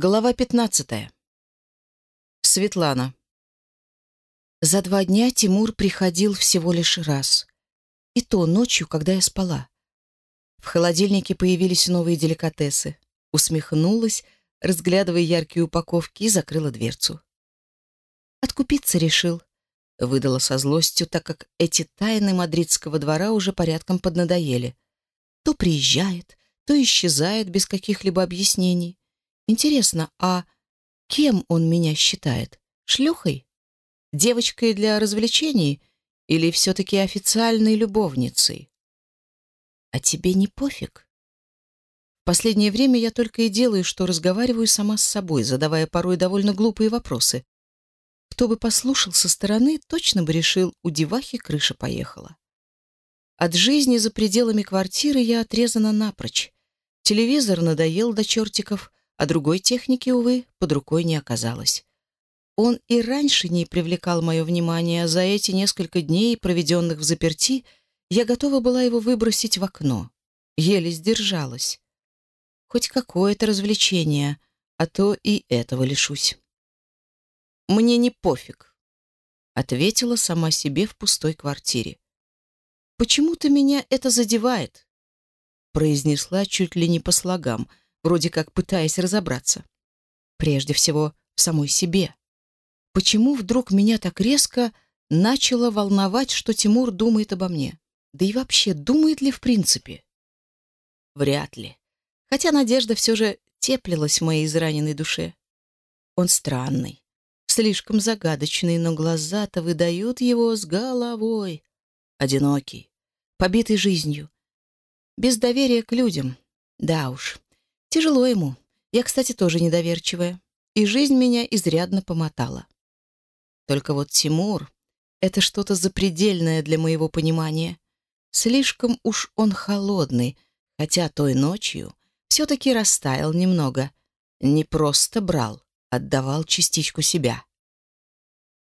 Глава 15. Светлана. За два дня Тимур приходил всего лишь раз. И то ночью, когда я спала. В холодильнике появились новые деликатесы. Усмехнулась, разглядывая яркие упаковки, и закрыла дверцу. Откупиться решил. Выдала со злостью, так как эти тайны мадридского двора уже порядком поднадоели. То приезжает, то исчезает без каких-либо объяснений Интересно, а кем он меня считает? Шлюхой? Девочкой для развлечений? Или все-таки официальной любовницей? А тебе не пофиг? В последнее время я только и делаю, что разговариваю сама с собой, задавая порой довольно глупые вопросы. Кто бы послушал со стороны, точно бы решил, у девахи крыша поехала. От жизни за пределами квартиры я отрезана напрочь. Телевизор надоел до чертиков, А другой техники, увы, под рукой не оказалось. Он и раньше не привлекал мое внимание, а за эти несколько дней, проведенных в заперти, я готова была его выбросить в окно. Еле сдержалась. Хоть какое-то развлечение, а то и этого лишусь. «Мне не пофиг», — ответила сама себе в пустой квартире. «Почему-то меня это задевает», — произнесла чуть ли не по слогам — вроде как пытаясь разобраться. Прежде всего, в самой себе. Почему вдруг меня так резко начало волновать, что Тимур думает обо мне? Да и вообще, думает ли в принципе? Вряд ли. Хотя надежда все же теплилась в моей израненной душе. Он странный, слишком загадочный, но глаза-то выдают его с головой. Одинокий, побитый жизнью, без доверия к людям. Да уж, Тяжело ему. Я, кстати, тоже недоверчивая. И жизнь меня изрядно помотала. Только вот Тимур — это что-то запредельное для моего понимания. Слишком уж он холодный, хотя той ночью все-таки растаял немного. Не просто брал, отдавал частичку себя.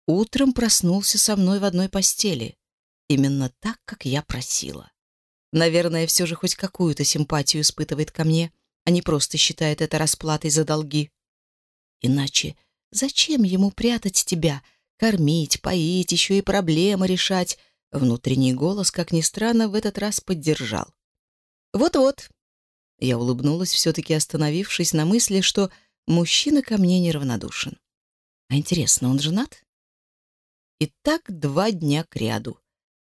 Утром проснулся со мной в одной постели. Именно так, как я просила. Наверное, все же хоть какую-то симпатию испытывает ко мне — а они просто считают это расплатой за долги. Иначе зачем ему прятать тебя, кормить, поить, еще и проблемы решать? Внутренний голос, как ни странно, в этот раз поддержал. «Вот-вот», — я улыбнулась, все-таки остановившись на мысли, что мужчина ко мне неравнодушен. «А интересно, он женат?» И так два дня кряду.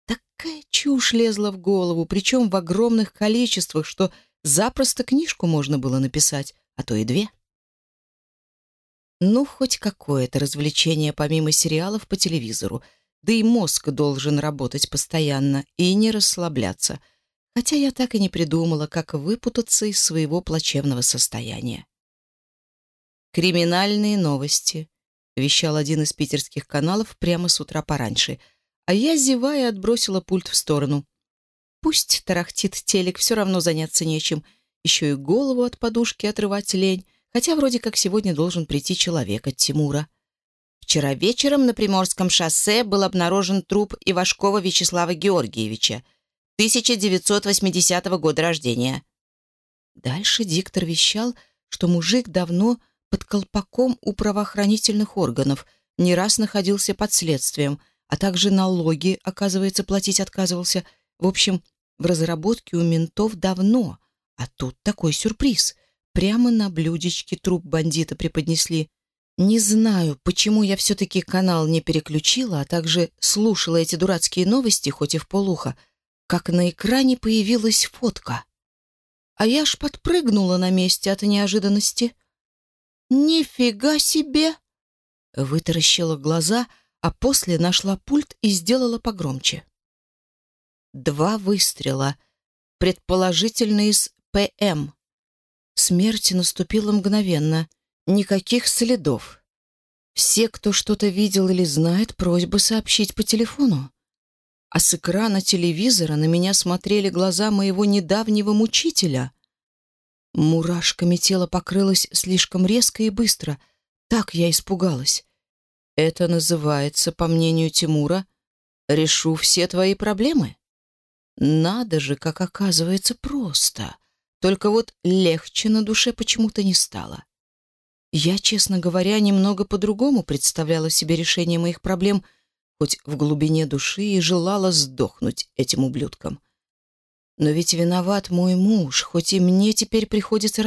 Такая чушь лезла в голову, причем в огромных количествах, что Запросто книжку можно было написать, а то и две. Ну, хоть какое-то развлечение помимо сериалов по телевизору. Да и мозг должен работать постоянно и не расслабляться. Хотя я так и не придумала, как выпутаться из своего плачевного состояния. «Криминальные новости», — вещал один из питерских каналов прямо с утра пораньше, а я, зевая, отбросила пульт в сторону. Пусть тарахтит телек, все равно заняться нечем. Еще и голову от подушки отрывать лень, хотя вроде как сегодня должен прийти человек от Тимура. Вчера вечером на Приморском шоссе был обнаружен труп Ивашкова Вячеслава Георгиевича, 1980 года рождения. Дальше диктор вещал, что мужик давно под колпаком у правоохранительных органов, не раз находился под следствием, а также налоги, оказывается, платить отказывался – в общем, в разработке у ментов давно, а тут такой сюрприз. Прямо на блюдечке труп бандита преподнесли. Не знаю, почему я все-таки канал не переключила, а также слушала эти дурацкие новости, хоть и в полухо, как на экране появилась фотка. А я аж подпрыгнула на месте от неожиданности. «Нифига себе!» Вытаращила глаза, а после нашла пульт и сделала погромче. два выстрела, предположительно из ПМ. Смерть наступила мгновенно, никаких следов. Все, кто что-то видел или знает, просьба сообщить по телефону. А с экрана телевизора на меня смотрели глаза моего недавнего мучителя. Мурашками тело покрылось слишком резко и быстро. Так я испугалась. Это называется, по мнению Тимура, «решу все твои проблемы». Надо же, как оказывается просто. Только вот легче на душе почему-то не стало. Я, честно говоря, немного по-другому представляла себе решение моих проблем, хоть в глубине души и желала сдохнуть этим ублюдком. Но ведь виноват мой муж, хоть и мне теперь приходится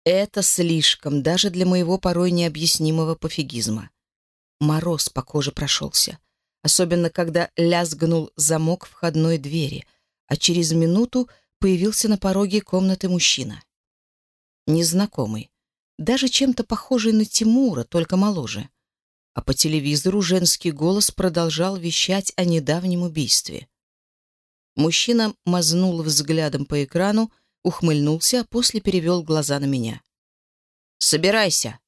расплачиваться. Нефиг было за карточный стол садиться и долги колоссальные наживать. Но чтобы так кардинально, это слишком даже для моего порой необъяснимого пофигизма. Мороз по коже прошелся, особенно когда лязгнул замок входной двери, а через минуту появился на пороге комнаты мужчина. Незнакомый, даже чем-то похожий на Тимура, только моложе. А по телевизору женский голос продолжал вещать о недавнем убийстве. Мужчина мазнул взглядом по экрану, ухмыльнулся, а после перевел глаза на меня. «Собирайся!»